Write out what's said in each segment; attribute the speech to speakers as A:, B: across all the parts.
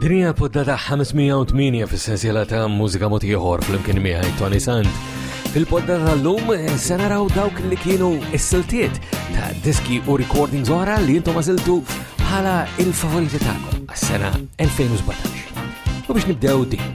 A: Dinja poddata 508 fis-sensiela ta' mużika motiħor fl-imkien miħaj Tony Sand. Fil-poddata tal-lum eh, se naraw dawk li kienu s-siltiet ta' diski u recordings oħra li jintom għaziltu bħala il-favoriti tagħkom għas-sena 2017. U biex nibdew din.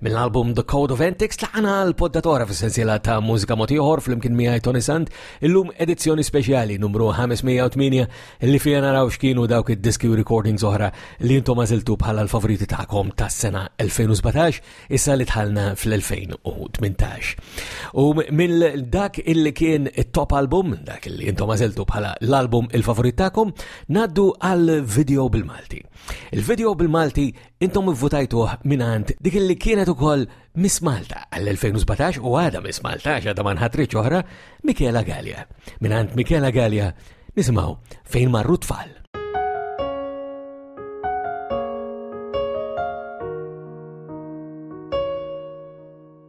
A: Mill-album The Code of Antics tlaqna l-poddatora fis-sensiela ta' mużika motiħor fl-imkien miegħi Tony Sant, illum edizzjoni speċjali numru 508 li fija naraw x'kienu dawk id-diski u recordings oħra li intom għażiltu bħala l-favoriti tagħkom tas-sena 2017 issa li tħallna fl-2018. U mill dak illi kien it-top album, dak illi intom għażiltu bħala l-album il-favorit tagħkom, naddu għal video bil-Malti. Il-video bil-Malti Intom ivvutajtuh minant dik li kienet ukoll Miss Malta għall-2017 u għada Miss Malta għada ma nħatriċ oħra Michela Gallia. Minant Michela Gallia nisimgħu fejn marru tfal.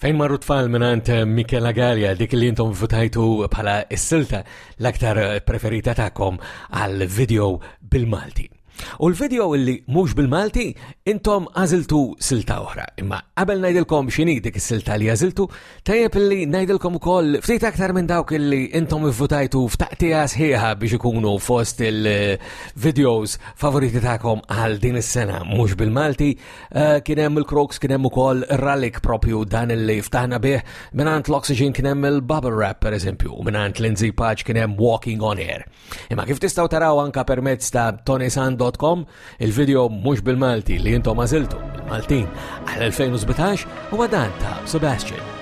B: Fejn marru tfal
A: minant eh, Michela Gallia, dik li jintom votajtu bħala s-silta l-aktar eh, preferita ta'kom għal video bil-Malti. U l-video illi mhux bil-Malti intom għaziltu silta oħra. Imma qabel ngħidilkom x'inhi dik is-silta li għażiltu, tajjeb illi ngħidilkom ukoll ftit aktar minn dawk illi intom ivvutajtu f'taqtija sħiħa biex ikunu fost il-videos favoriti tagħkom għal din is-sena mhux bil-Malti Eh, kien hemm il-Croaks, kien hemm ukoll Ralik propju dan il-li ftaħna bih, minant l-Oxygen kien hemm il-Bubble Rap per eżempju, minant Lindsay Patch kien hemm Walking on Air. Imma kif tistgħu taraw anka permezz ta' tonisan.com, il-video mhux bil-Malti li intom għażiltu, Maltin, għal 2017 huwa dan ta' Sebastian.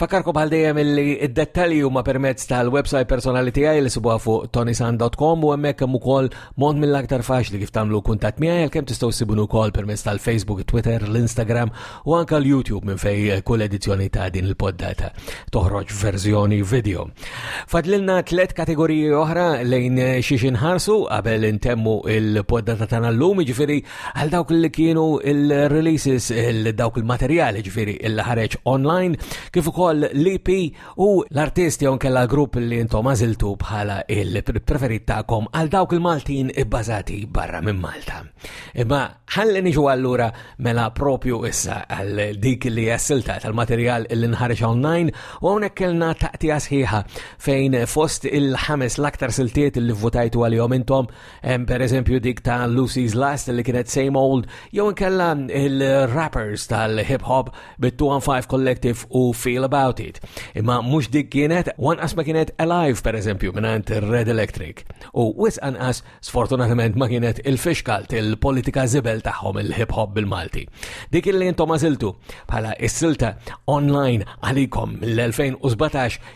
C: Fakarku bħal dejjem illi id-dettalji huma permezz tal-website personali tiegħi li sibuha fuq tonisan.com u hemmhekk hemm ukoll mod mill-aktar faċli kif tagħmlu kuntatt miegħi għalkemm tistgħu ssibuni wkoll permezz tal-Facebook, Twitter, l-Instagram u anke l-YouTube minn fej kull edizzjoni ta' din il-poddata toħroġ verżjoni video. Fadlilna tliet kategoriji oħra lejn xiex inħarsu qabel intemmu il-poddata tagħna llum, jiġifieri Għal dawk li kienu il-releases, il-dawk il-materjali ġifiri il-ħareġ online, kif ukoll l-EP u l-artisti għon kella grupp li intom għaziltu bħala il-preferit ta'kom għal dawk il-Maltin ibbażati barra minn Malta. Imma ħalli niġu għallura mela propju issa għal dik li jassilta tal-materjal li nħarġ online u għonek kellna taqtija sħiħa fejn fost il-ħames l-aktar siltiet li votajtu għal-jom intom Hemm per eżempju dik ta' Lucy's Last li kienet Same Old, jew inkella il-rappers tal-hip hop bit-215 Collective u Feel About It. Imma mhux dik kienet, wanqas ma kienet Alive per eżempju mingħand Red Electric. U wis anqas sfortunatament ma kienet il-fixkal il-politika zibel tagħhom il-hip hop bil-Malti. Dik il-li intom bħala is-silta online għalikom
B: mill-2017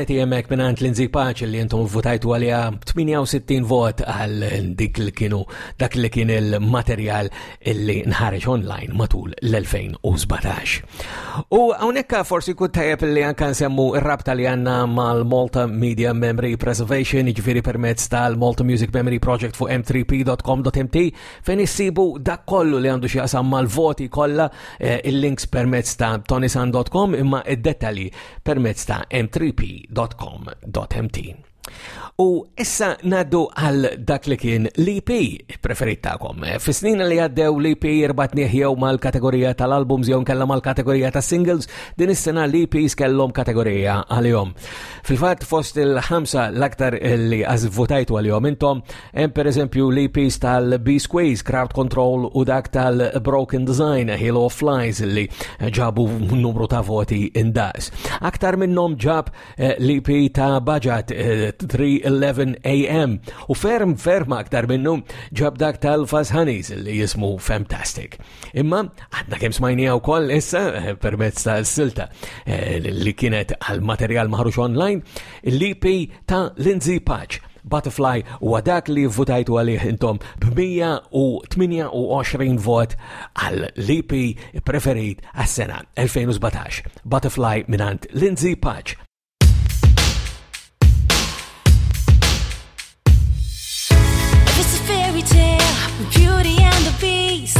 B: Eti jemmek minant l-inzi paċi li jentom votajtu għalija 68 vot għal dik li kienu dak li kien il-materjal li nħarġ online matul l-2017. U għonekka forsi kut tajab li għankan semmu rabta li għanna mal-Malta Media Memory Preservation, ġviri permezz tal-Malta Music Memory Project fu m3p.com.mt fejn issibu dak kollu li għandu xieqsam mal-voti kollha eh, il-links permezz ta' tonisan.com imma id-dettalji permezz ta' m3p.com.mt. U issa naddu għal dak li kien l-EP preferit ta'kom. Fis-snin li għaddew l-EP jirbat nieħjew mal-kategorija tal-albums jew kella mal-kategorija ta' singles, din is-sena l-EP skellhom kategorija għalihom. Fil-fatt fost il-ħamsa l-aktar li għazvotajtu għalihom intom Hemm pereżempju l-EPs tal-Beast Ways, Crowd Control u dak tal-Broken Design, Hill of Flies li ġabu numru ta' voti indaqs. Aktar minnhom ġab eh, l-EP ta' Baġat 311 eh, AM u ferm ferm aktar minnu ġab dak tal-Fazhanis li jismu Fantastic. Imma għadna kemm smajnija wkoll issa eh, permezz ta' silta li kienet għal materjal maħrux online l-EP ta' Lindsay Patch Butterfly huwa dak li votajtu għalih intom b-128 vot għal l-EP preferit għas-sena 2017. Butterfly minant Lindsay
C: Paċ. Beauty and the Beast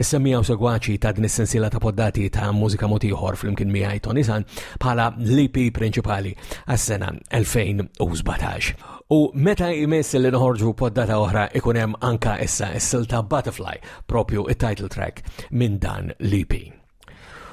B: Is-semmiegħa u segwaċi ta' din is-sensiela ta' poddati ta' mużika mod ieħor flimkien miegħi Tony San bħala l-EP prinċipali għas-sena 2017. U meta jmiss li noħorġu poddata oħra ikun hemm anka issa s-silta Butterfly, propju it-title track minn dan l-EP.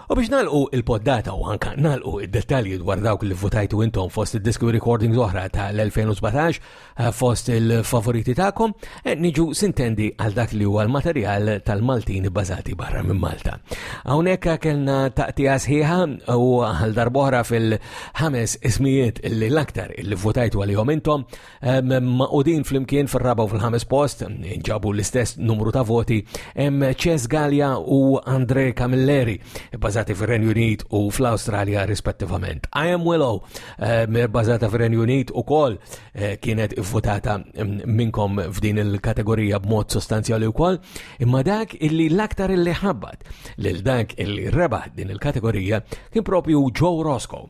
D: U biex nalqu il-poddata u anka nalqu id-dettalji dwar dawk li votajtu intom fost il-disku recordings oħra ta' l-2017 eh, fost il-favoriti ta'kom, eh, niġu sintendi għal dak li huwa l-materjal tal-Maltin bazati barra minn Malta. Hawnhekk kellna taqtija sħiħa u għal darbohra fil-ħames ismijiet li l-aktar li votajtu għalihom intom Maqudin flimkien fil-raba u fil-ħames post, ġabu l-istess numru ta' voti, hemm Ches Gallia u Andre Camilleri, bazati fir-Renju Unit u fl-Awstralja rispettivament. I am Willow, bazata fir-Renju Unit u kol eh, kienet votata minnkom f'din il-kategorija b'mod sostanzjali u kol, imma dak illi l-aktar illi ħabbat lil dak illi rebaħ din il-kategorija kien propju Joe Roscoe,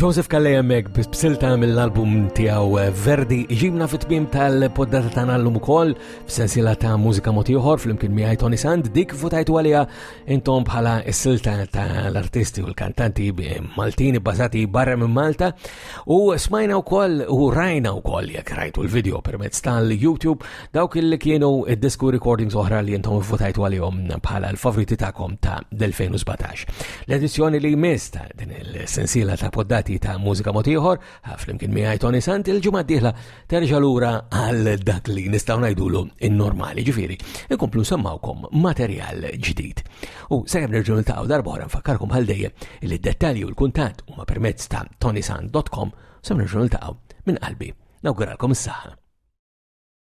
D: Joseph
B: Kalle jemmek b'silta mill-album tijaw eh, Verdi ġimna fit tbim tal-poddata ta' nallum ukoll f'sensila ta' mużika motiħor fl-imkien miħaj Tony Sand dik futajtu għalija intom bħala s-silta ta' l-artisti u l-kantanti Maltini bazati barra minn Malta u smajna wkoll u rajna wkoll jekk rajtu l-video permezz tal-YouTube Dawk li kienu id-disku recordings oħra li jintom votajtu għalihom bħala l-favoriti ta'kom ta' del-2017. L-edizzjoni li jmiss ta' din il-sensila ta' poddati ta' mużika motiħor, flimkien miħaj Tony Sant il-ġumma diħla terġa lura għal dak li nistaw najdulu in-normali ġifiri, inkomplu semmawkom materjal ġdid. U sejem nerġu nil-taqaw darba għara nfakkarkom għal dejjem li d-dettalji u l-kuntat u ma permezz ta' tonysant.com sem nerġu nil-taqaw minn qalbi. Nawguralkom s-saħħa.